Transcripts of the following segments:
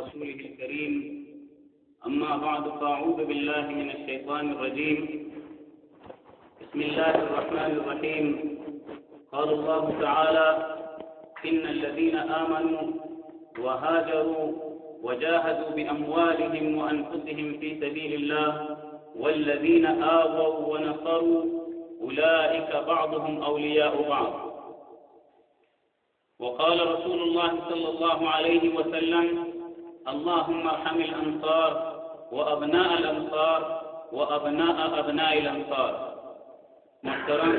رسوله الكريم أما بعد فأعوذ بالله من الشيطان الرجيم بسم الله الرحمن الرحيم قال الله تعالى إن الذين آمنوا وهاجروا وجاهدوا بأموالهم وأنفسهم في سبيل الله والذين آووا ونصروا أولئك بعضهم أولياء بعض. وقال رسول الله صلى الله عليه وسلم اللهم ارحم الأنصار وأبناء الأنصار وأبناء أبناء الأنصار. محترم،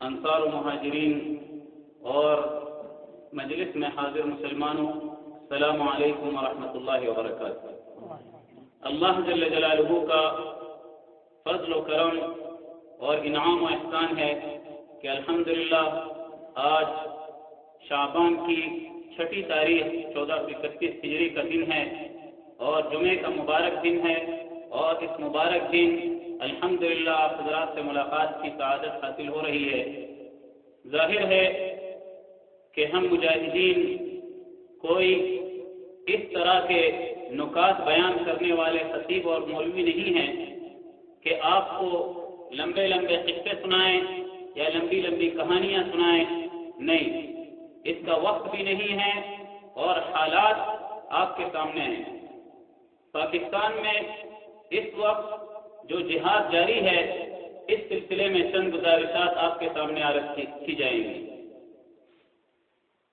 انصار و مہاجرین اور مجلس میں حاضر مسلمانوں، السلام علیکم ورحمۃ اللہ وبرکاتہ. اللہ جل جلالہ کا فضل و کرم اور انعام و احسان ہے کہ الحمدللہ آج شعبان کی چھٹی تاریخ چودہ سو اکتیس ہجری کا دن ہے اور جمعے کا مبارک دن ہے اور اس مبارک دن الحمدللہ آپ حضرات سے ملاقات کی سعادت حاصل ہو رہی ہے۔ ظاہر ہے کہ ہم مجاہدین کوئی اس طرح کے نکات بیان کرنے والے خطیب اور مولوی نہیں ہیں کہ آپ کو لمبے لمبے قصے سنائیں یا لمبی لمبی کہانیاں سنائیں۔ نہیں اس کا وقت بھی نہیں ہے اور حالات آپ کے سامنے ہیں۔ پاکستان میں اس وقت جو جہاد جاری ہے، اس سلسلے میں چند گزارشات آپ کے سامنے آ رکھی جائیں گی۔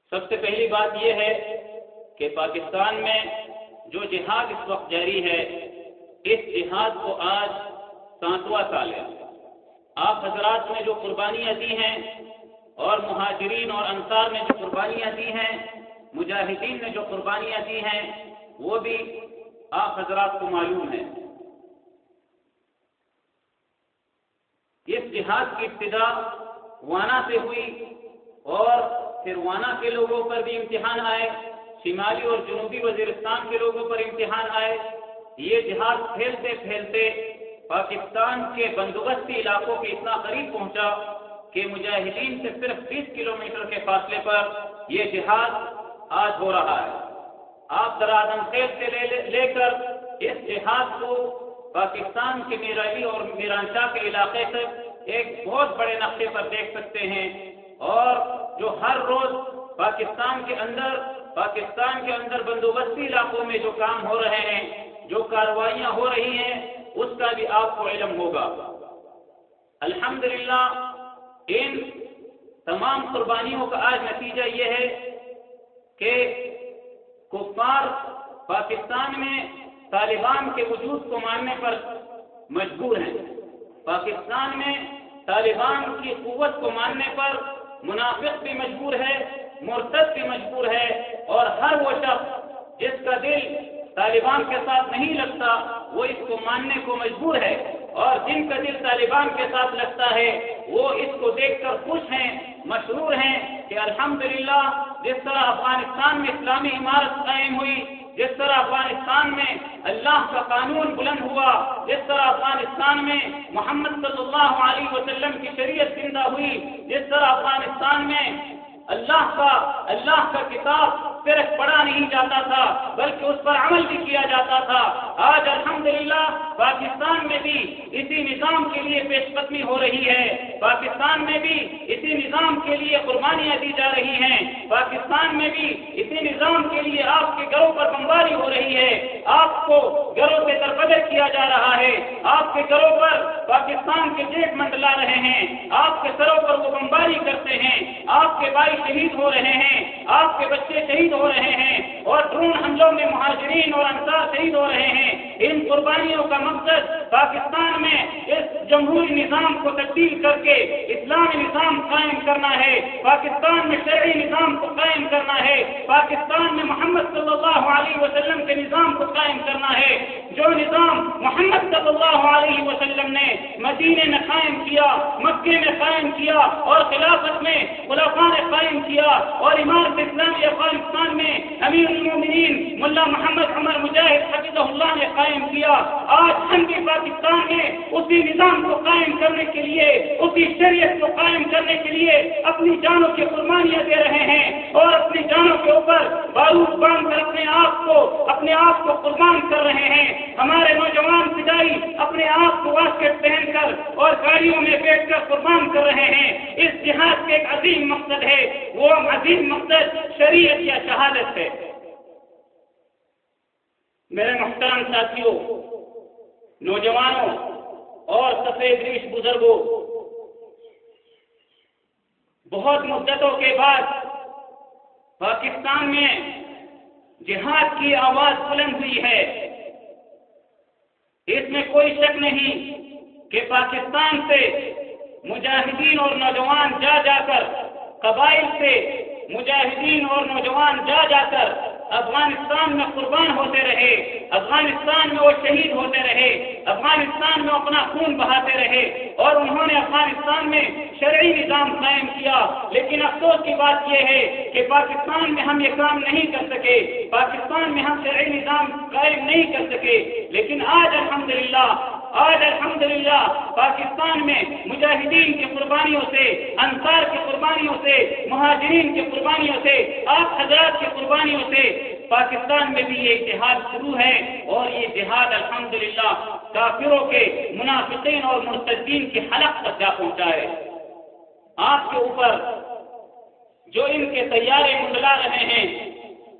سب سے پہلی بات یہ ہے کہ پاکستان میں جو جہاد اس وقت جاری ہے، اس جہاد کو آج ساتواں سال ہے۔ آپ حضرات نے جو قربانیاں دی ہیں اور مہاجرین اور انصار نے جو قربانیاں دی ہیں، مجاہدین نے جو قربانیاں دی ہیں، وہ بھی آپ حضرات کو معلوم ہے اس جہاد کی ابتدا وانا سے ہوئی اور پھر وانا کے لوگوں پر بھی امتحان آئے، شمالی اور جنوبی وزیرستان کے لوگوں پر امتحان آئے۔ یہ جہاد پھیلتے پھیلتے پاکستان کے بندوبستی علاقوں کے اتنا قریب پہنچا کہ مجاہدین سے صرف بیس کلومیٹر کے فاصلے پر یہ جہاد آج ہو رہا ہے۔ آپ درادم خیل سے لے, لے کر اس جہاد کو پاکستان کے میرائی اور میرانشاہ کے علاقے سے ایک بہت بڑے نقشے پر دیکھ سکتے ہیں۔ اور جو ہر روز پاکستان کے اندر پاکستان کے اندر بندوبستی علاقوں میں جو کام ہو رہے ہیں جو کاروائیاں ہو رہی ہیں اس کا بھی آپ کو علم ہوگا۔ الحمدللہ ان تمام قربانیوں کا آج نتیجہ یہ ہے کہ کفار پاکستان میں طالبان کے وجود کو ماننے پر مجبور ہیں۔ پاکستان میں طالبان کی قوت کو ماننے پر منافق بھی مجبور ہے، مرتد بھی مجبور ہے اور ہر وہ شخص جس کا دل طالبان کے ساتھ نہیں لگتا، وہ اس کو ماننے کو مجبور ہے۔ اور جن کا دل طالبان کے ساتھ لگتا ہے، وہ اس کو دیکھ کر خوش ہیں، مشہور ہیں کہ الحمدللہ، جس طرح افغانستان میں اسلامی عمارت قائم ہوئی، جس طرح افغانستان میں اللہ کا قانون بلند ہوا، جس طرح افغانستان میں محمد صلی اللہ علیہ وسلم کی شریعت زندہ ہوئی، جس طرح افغانستان میں اللہ کا اللہ کا کتاب صرف پڑھا نہیں جاتا تھا، بلکہ اس پر عمل بھی کیا جاتا تھا۔ آج الحمدللہ پاکستان میں بھی اسی نظام کے لیے پیش قدمی ہو رہی ہے۔ پاکستان میں بھی اسی نظام کے لیے قربانیاں دی جا رہی ہیں۔ پاکستان میں بھی اسی نظام کے لیے آپ کے گھروں پر بمباری ہو رہی ہے۔ آپ کو گھروں سے دربدر کیا جا رہا کے گھروں پر پاکستان کے جیٹ منڈلا رہے ہیں۔ آپ کے سروں پر وہ بمباری کرتے ہیں۔ آپ کے بھائی شہید ہو رہے ہیں۔ آپ کے بچے شہید ہو رہے ہیں۔ اور ڈرون حملوں میں مہاجرین اور انصار شہید ہو رہے ہیں۔ ان قربانیوں کا مقصد پاکستان میں اس جمہوری نظام کو تبدیل کر کے اسلامی نظام قائم کرنا ہے۔ پاکستان میں شہری نظام کو قائم کرنا ہے۔ پاکستان میں محمد صلی اللہ علیہ وسلم کے نظام کو قائم کرنا ہے۔ جو نظام محمد صلی اللہ علیہ وسلم نے مدینے میں قائم کیا، مکے میں قائم کیا اور خلافت میں خلافہ نے قائم کیا اور عمارت اسلامی افغانستان میں امیر المومنین ملا محمد عمر مجاہد حفظ اللہ نے قائم کیا۔ آج ہم بھی پاکستان میں اسی نظام کو قائم کرنے کے لیے، اسی شریعت کو قائم کرنے کے لیے اپنی جانوں کی قربانیاں دے رہے ہیں اور اپنی جانوں کے اوپر بارود باندھ کر اپنے آپ کو، اپنے آپ کو قربان کر رہے ہیں۔ ہمارے نوجوان فضائی اپنے آپ کو واسکٹ پہن کر اور گاڑیوں میں بیٹھ کر قربان کر رہے ہیں۔ اس جہاد کے ایک عظیم مقصد ہے۔ وہ عظیم مقصد شریعت یا شہادت ہے۔ میرے محترم ساتھیوں، نوجوانوں اور سفید ریش بزرگوں، بہت مدتوں کے بعد پاکستان میں جہاد کی آواز بلند ہوئی ہے۔ اس میں کوئی شک نہیں کہ پاکستان سے مجاہدین اور نوجوان جا جا کر، قبائل سے مجاہدین اور نوجوان جا جا کر افغانستان میں قربان ہوتے رہے، افغانستان میں وہ شہید ہوتے رہے، افغانستان میں اپنا خون بہاتے رہے اور انہوں نے افغانستان میں شرعی نظام قائم کیا، لیکن افسوس کی بات یہ ہے کہ پاکستان میں ہم یہ کام نہیں کر سکے، پاکستان میں ہم شرعی نظام قائم نہیں کر سکے، لیکن آج الحمدللہ آج الحمدللہ پاکستان میں مجاہدین کی قربانیوں سے، انصار کی قربانیوں سے، مہاجرین کی قربانیوں سے، آپ حضرات کی قربانیوں سے پاکستان میں بھی یہ جہاد شروع ہے اور یہ جہاد الحمدللہ کافروں کے منافقین اور مرتدین کی حلق تک جا پہنچا ہے۔ آپ کے اوپر جو ان کے تیارے منڈلا رہے ہیں،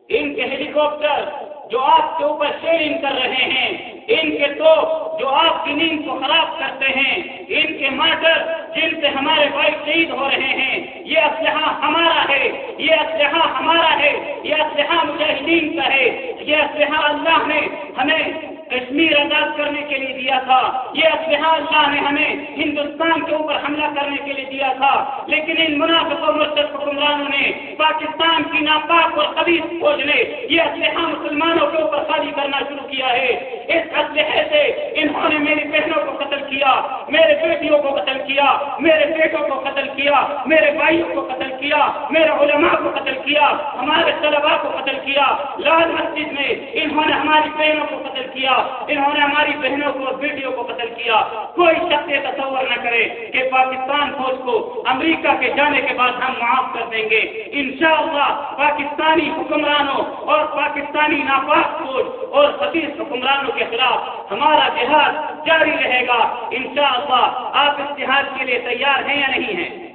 ان کے ہیلی کاپٹر جو آپ کے اوپر شیئرنگ کر رہے ہیں، ان کے تو جو آپ کی نیند کو خراب کرتے ہیں، ان کے ماٹر جن سے ہمارے بھائی شہید ہو رہے ہیں، یہ اسلحہ ہمارا ہے، یہ اسلحہ ہمارا ہے، یہ اسلحہ مجاہدین کا ہے، یہ اسلحہ اللہ نے ہمیں کشمیر آزاد کرنے کے لیے دیا تھا۔ یہ اسلحہ اللہ نے ہمیں ہندوستان کے اوپر حملہ کرنے کے لیے دیا تھا۔ لیکن ان منافق اور مرتب حکمرانوں نے پاکستان کی ناپاک اور قبیض فوج نے یہ اسلحہ مسلمانوں کے اوپر خالی کرنا شروع کیا ہے۔ اس اسلحے سے انہوں نے میری بہنوں کو قتل کیا، میرے بیٹیوں کو قتل کیا، میرے بیٹوں کو قتل کیا، میرے بھائیوں کو قتل کیا، میرے علماء کو قتل کیا، ہمارے طلباء کو قتل کیا، لال مسجد میں انہوں نے ہماری بہنوں کو قتل کیا، انہوں نے ہماری بہنوں کو اور بیٹیوں کو قتل کیا۔ کوئی شخص یہ تصور نہ کرے کہ پاکستان فوج کو امریکہ کے جانے کے بعد ہم معاف کر دیں گے۔ انشاءاللہ پاکستانی حکمرانوں اور پاکستانی ناپاک فوج اور خطیص حکمرانوں کے خلاف ہمارا جہاد جاری رہے گا۔ انشاءاللہ آپ اس جہاد کے لیے تیار ہیں یا نہیں ہیں؟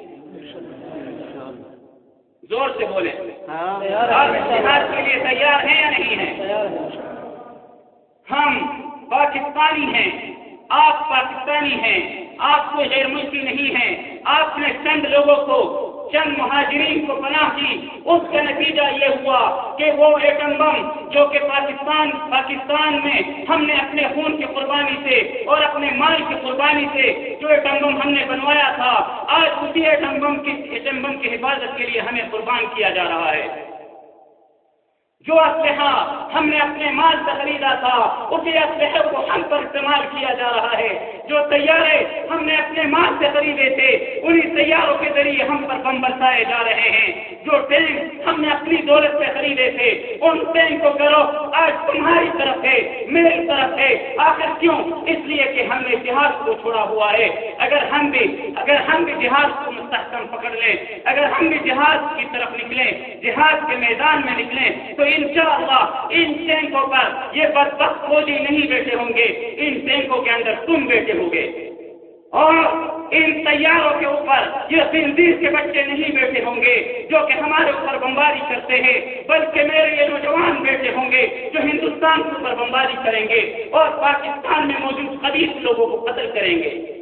زور سے بولیں۔ آپ اس جہاد کے لیے تیار ہیں یا نہیں ہیں؟ ہم پاکستانی ہیں۔ آپ پاکستانی ہیں۔ آپ کو غیر ملکی نہیں ہیں۔ آپ نے چند لوگوں کو چند مہاجرین کو پناہ دی۔ اس کا نتیجہ یہ ہوا کہ وہ ایٹم بم جو کہ پاکستان پاکستان میں ہم نے اپنے خون کی قربانی سے اور اپنے مال کی قربانی سے جو ایٹم بم ہم نے بنوایا تھا اسی ایٹم بم کی ایٹم بم کی حفاظت کے لیے ہمیں قربان کیا جا رہا ہے۔ جو اسلحہ ہم نے اپنے مال سے خریدا تھا اسی اسلحے کو ہم پر استعمال کیا جا رہا ہے۔ جو تیارے ہم نے اپنے مال سے خریدے تھے۔ انہیں تیاروں کے ذریعے ہم پر بم برسائے جا رہے ہیں۔ جو ٹینک ہم نے اپنی دولت سے خریدے تھے، ان ٹینک کو کرو آج تمہاری طرف ہے، میری طرف ہے۔ آخر کیوں؟ اس لیے کہ ہم نے جہاز کو چھوڑا ہوا ہے۔ اگر ہم بھی اگر ہم بھی جہاز کو مستحکم پکڑ لیں اگر ہم بھی جہاز کی طرف نکلیں جہاز کے میدان میں نکلیں، تو انشاءاللہ ان ٹینکوں پر یہ بدبخت فوجی نہیں بیٹھے ہوں گے۔ ان ٹینکوں کے اندر تم بیٹھے ہوں گے۔ اور ان تیاروں کے اوپر یہ تنظیم کے بچے نہیں بیٹھے ہوں گے، جو کہ ہمارے اوپر بمباری کرتے ہیں، بلکہ میرے یہ نوجوان بیٹھے ہوں گے، جو ہندوستان کے اوپر بمباری کریں گے اور پاکستان میں موجود قدیس لوگوں کو قتل کریں گے۔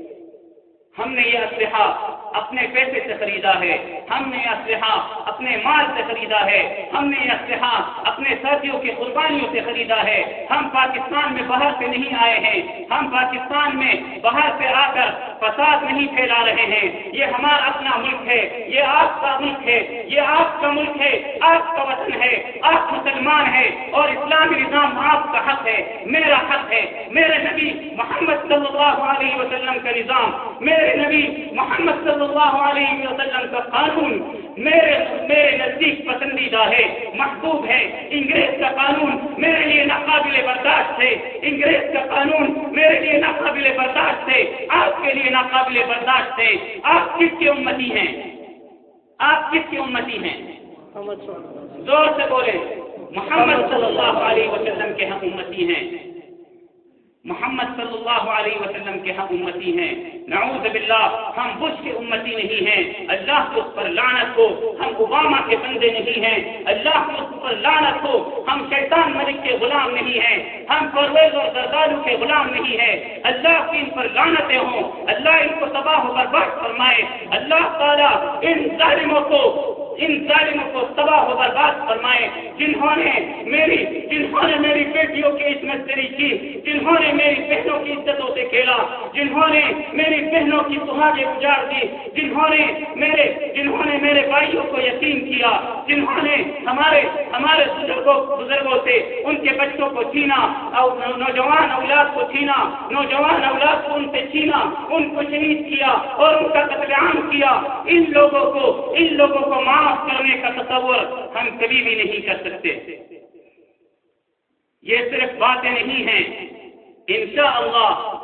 ہم نے یہ اسلحہ اپنے پیسے سے خریدا ہے۔ ہم نے یہ اسلحہ اپنے مال سے خریدا ہے۔ ہم نے یہ اسلحہ اپنے ساتھیوں کی قربانیوں سے خریدا ہے۔ ہم پاکستان میں باہر سے نہیں آئے ہیں۔ ہم پاکستان میں باہر سے آ کر فساد نہیں پھیلا رہے ہیں۔ یہ ہمارا اپنا ملک ہے۔ یہ آپ کا ملک ہے۔ یہ آپ کا ملک ہے۔ آپ کا وطن ہے۔ آپ مسلمان ہے اور اسلامی نظام آپ کا حق ہے۔ میرا حق ہے۔ میرے نبی محمد صلی اللہ علیہ وسلم کا نظام۔ میرے نبی محمد صلی اللہ علیہ وسلم کا قانون میرے میرے نزدیک پسندیدہ ہے محبوب ہے۔ انگریز کا قانون ناقابل برداشت ہے۔ انگریز کا قانون میرے لیے ناقابل برداشت ہے۔ آپ کے لیے ناقابل برداشت ہے۔ آپ کس کی امتی ہیں؟ آپ کس کی امتی ہیں؟ زور سے بولے محمد صلی اللہ علیہ وسلم کے ہم امتی ہیں۔ محمد صلی اللہ علیہ وسلم کے ہم امتی ہیں۔ نعوذ باللہ، ہم بش کے امتی نہیں ہیں۔ اللہ کے اس پر لعنت ہو، ہم اوباما کے بندے نہیں ہیں۔ اللہ کے اس پر لعنت ہو، ہم شیطان ملک کے غلام نہیں ہیں۔ ہم پرویز اور زردالو کے غلام نہیں ہیں۔ اللہ کی ان پر لعنتیں ہوں۔ اللہ ان کو تباہ و برباد فرمائے۔ اللہ تعالیٰ ان ظالموں کو ان ظالموں کو تباہ و برباد فرمائے، جنہوں نے میری جنہوں نے میری بیٹیوں کی عزمت دری کی، جنہوں نے میری بہنوں کی عزتوں سے کھیلا، جنہوں نے میری بہنوں کی سہاگے اجاڑ دی، جنہوں نے میرے جنہوں نے میرے بھائیوں کو یقین کیا، جنہوں نے ہمارے ہمارے بزرگوں بزرگوں سے ان کے بچوں کو چھینا اور نوجوان اولاد کو چھینا، نوجوان اولاد کو ان سے چھینا، ان کو شہید کیا اور ان کا قتل عام کیا۔ ان لوگوں کو ان لوگوں کو معاف کرنے کا تصور ہم کبھی بھی نہیں کر سکتے۔ یہ صرف باتیں نہیں ہیں۔ انشاءاللہ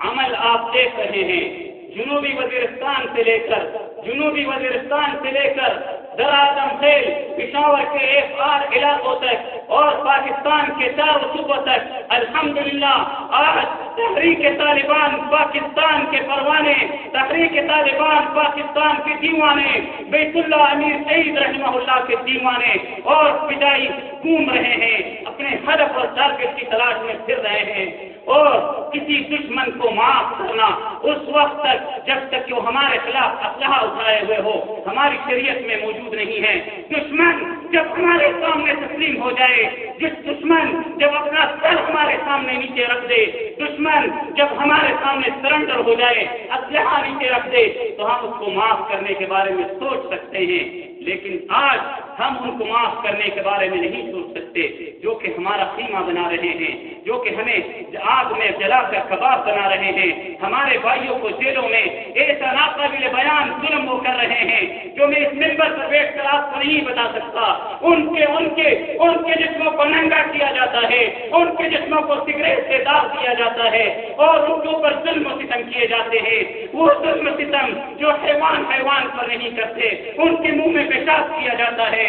عمل آپ دیکھ رہے ہیں۔ جنوبی وزیرستان سے لے کر، جنوبی وزیرستان سے لے کر درآدم خیل، پشاور کے ایک آر علاقوں تک اور پاکستان کے چاروں صوبوں تک، الحمدللہ آج تحریک طالبان پاکستان کے پروانے تحریک طالبان پاکستان کے دیوانے، بیت اللہ امیر سعید رحمہ اللہ کے دیوانے اور پجائی گھوم رہے ہیں، اپنے ہدف اور ٹارگیٹ کی تلاش میں پھر رہے ہیں۔ اور کسی دشمن کو معاف کرنا، اس وقت تک جب تک کہ وہ ہمارے خلاف اسلحہ اٹھائے ہوئے ہو، ہماری شریعت میں موجود نہیں ہے۔ دشمن جب ہمارے سامنے تسلیم ہو جائے، جس دشمن جب اپنا سر ہمارے سامنے نیچے رکھ دے، دشمن جب ہمارے سامنے سرنڈر ہو جائے، اسلحہ نیچے رکھ دے، تو ہم اس کو معاف کرنے کے بارے میں سوچ سکتے ہیں۔ لیکن آج ہم ان کو معاف کرنے کے بارے میں نہیں سوچ سکتے، جو کہ ہمارا خیمہ بنا رہے ہیں، جو کہ ہمیں آگ میں جلا کر کباب بنا رہے ہیں۔ ہمارے بھائیوں کو جیلوں میں ایسا ناقابل بیان ظلم وہ کر رہے ہیں، جو میں اس ممبر پر بیٹھ کر آپ کو نہیں بتا سکتا۔ ان کے ان کے ان کے جسموں کو ننگا کیا جاتا ہے، ان کے جسموں کو سگریٹ سے داغ دیا جاتا ہے، اور ان کے اوپر ظلم و ستم کیے جاتے ہیں۔ وہ ظلم و ستم جو حیوان حیوان پر نہیں کرتے، ان کے منہ میں پیشاب کیا جاتا ہے۔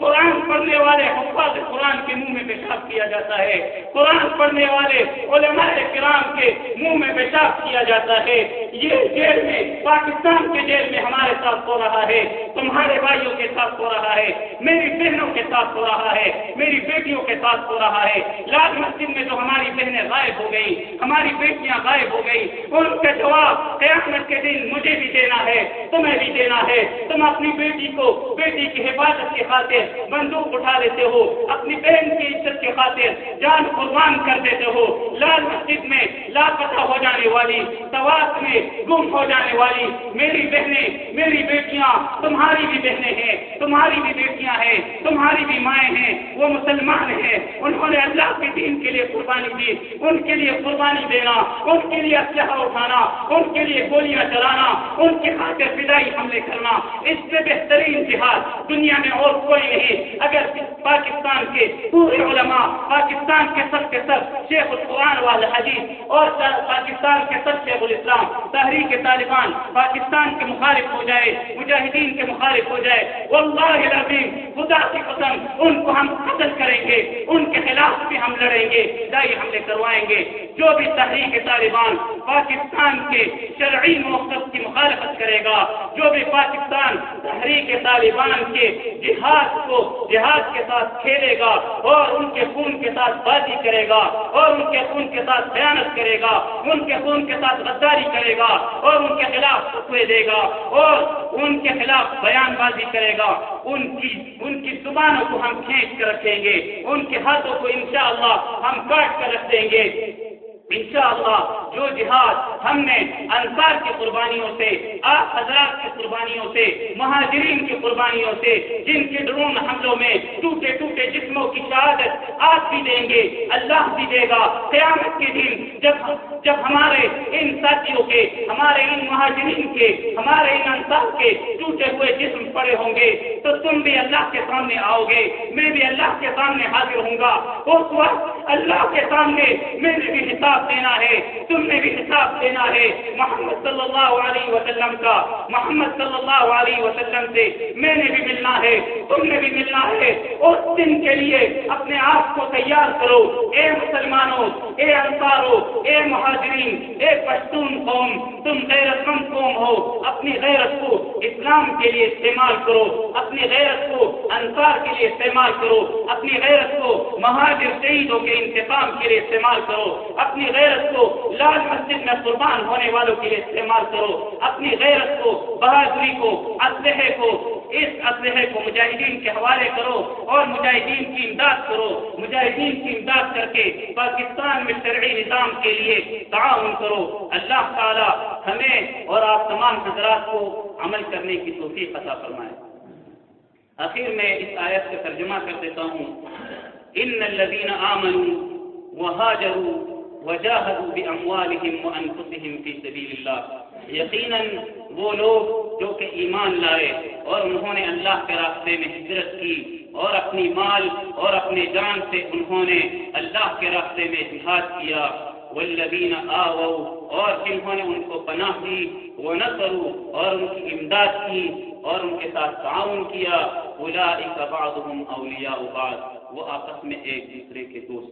قرآن پڑھنے والے حفاظ قرآن کے منہ میں پیشاب کیا جاتا ہے۔ قرآن پڑھنے والے علماء کرام کے منہ میں پیشاب کیا جاتا ہے۔ یہ جیل میں، پاکستان کے جیل میں ہمارے ساتھ ہو رہا ہے۔ تمہارے بھائیوں کے ساتھ ہو رہا ہے۔ میری بہنوں کے ساتھ ہو رہا ہے۔ میری بیٹیوں کے ساتھ ہو رہا ہے۔ لال مسجد میں جو ہماری بہنیں غائب ہو گئی ہماری بیٹیاں غائب ہو گئی ان کا جواب قیامت کے دن مجھے بھی دینا ہے، تمہیں بھی دینا ہے۔ تم اپنی بیٹی کو، بیٹی کی حفاظت کی خاطر بندوق اٹھا لیتے ہو، اپنی بہن کی عزت کی خاطر جان قربان کر دیتے ہو۔ لال مسجد میں لاپتہ ہو جانے والی سواس میں گم ہو جانے والی۔ میری بہنیں، میری بیٹیاں، تمہاری بھی بہنیں ہیں، تمہاری بھی بیٹیاں ہیں، تمہاری بھی مائیں ہیں، وہ مسلمان ہیں۔ انہوں نے اللہ کے دین کے لیے قربانی دی، ان کے لیے قربانی دینا، ان کے لیے اسلحہ اٹھانا، ان کے لیے گولیاں چلانا، ان کی خاطر فدائی حملے کرنا۔ اس سے بہترین جہاد دنیا میں اور کوئی نہیں اگر پاکستان کے پورے علماء، پاکستان کے سب کے سب شیخ القرآن والے حدیث اور پاکستان کے سب شیخ الاسلام، تحریک طالبان، پاکستان کے مخالف ہو جائے، مجاہدین کے مخالف ہو جائے، واللہ العظیم، خدا کی قسم، ان کو ہم قتل کریں گے، ان کے خلاف بھی ہم لڑیں گے دائی حملے کروائیں گے۔ جو بھی تحریک طالبان پاکستان کے شرعی موقف کی مخالفت کرے گا، جو بھی پاکستان تحریک طالبان کے جہاد کو جہاد کے ساتھ کھیلے گا اور ان کے خون کے ساتھ بازی کرے گا اور ان کے خون کے ساتھ بیانت کرے گا، ان کے خون کے ساتھ غداری کرے گا اور ان کے خلاف فتوے دے گا اور ان کے خلاف بیان بازی کرے گا۔ ان کی ان کی زبانوں کو ہم کھینچ کر رکھیں گے، ان کے ہاتھوں کو انشاءاللہ ہم کاٹ کر رکھ دیں گے۔ انشاءاللہ جو جہاد ہم نے انصار کی قربانیوں سے آپ حضرات کی قربانیوں سے، مہاجرین کی قربانیوں سے، جن کے ڈرون حملوں میں ٹوٹے ٹوٹے جسموں کی شہادت آپ بھی دیں گے، اللہ بھی دے گا۔ قیامت کے دن جب جب ہمارے ان ساتھیوں کے، ہمارے ان مہاجرین کے، ہمارے ان انصار کے ٹوٹے ہوئے جسم پڑے ہوں گے تو تم بھی اللہ کے سامنے آؤ گے، میں بھی اللہ کے سامنے حاضر ہوں گا۔ اس وقت اللہ کے سامنے میں نے بھی حساب دینا ہے، تم نے بھی حساب دینا ہے۔ محمد صلی اللہ علیہ وسلم کا، محمد صلی اللہ علیہ وسلم سے میں نے بھی ملنا ہے۔ تم نے بھی ملنا ہے اس دن کے لیے اپنے آپ کو تیار کرو۔ اے مسلمانوں، اے انصاروں، اے مہاجرین، اے پشتون قوم، تم غیرت مند قوم ہو۔ اپنی غیرت کو اسلام کے لیے استعمال کرو۔ اپنی غیرت کو انصار کے لیے استعمال کرو۔ اپنی غیرت کو مہاجر شہیدوں کے انتقام کے لیے استعمال کرو۔ اپنی غیرت کو لال مسجد میں قربان ہونے والوں کے لیے استعمال کرو۔ اپنی غیرت کو بہادری کو، اسلحے کو اس اسلحے کو مجاہدین کے حوالے کرو اور مجاہدین کی امداد کرو، مجاہدین کی امداد کر کے پاکستان میں شرعی نظام کے لیے تعاون کرو۔ اللہ تعالی ہمیں اور آپ تمام حضرات کو عمل کرنے کی توفیق عطا فرمائے۔ آخر میں اس آیت کا ترجمہ کر دیتا ہوں۔ ان الذين امنوا وهاجروا وجاهدوا باموالهم وانفسهم في سبيل الله. یقینا وہ لوگ جو کہ ایمان لائے اور انہوں نے اللہ کے راستے میں ہجرت کی اور اپنی مال اور اپنے جان سے انہوں نے اللہ کے راستے میں جہاد کیا. والذین آووا اور جنہوں نے ان کو پناہ دی، وہ اور ان کی امداد کی اور ان کے ساتھ تعاون کیا. اولئک بعضهم اولیاء بعض، وہ آپس میں ایک دوسرے کے دوست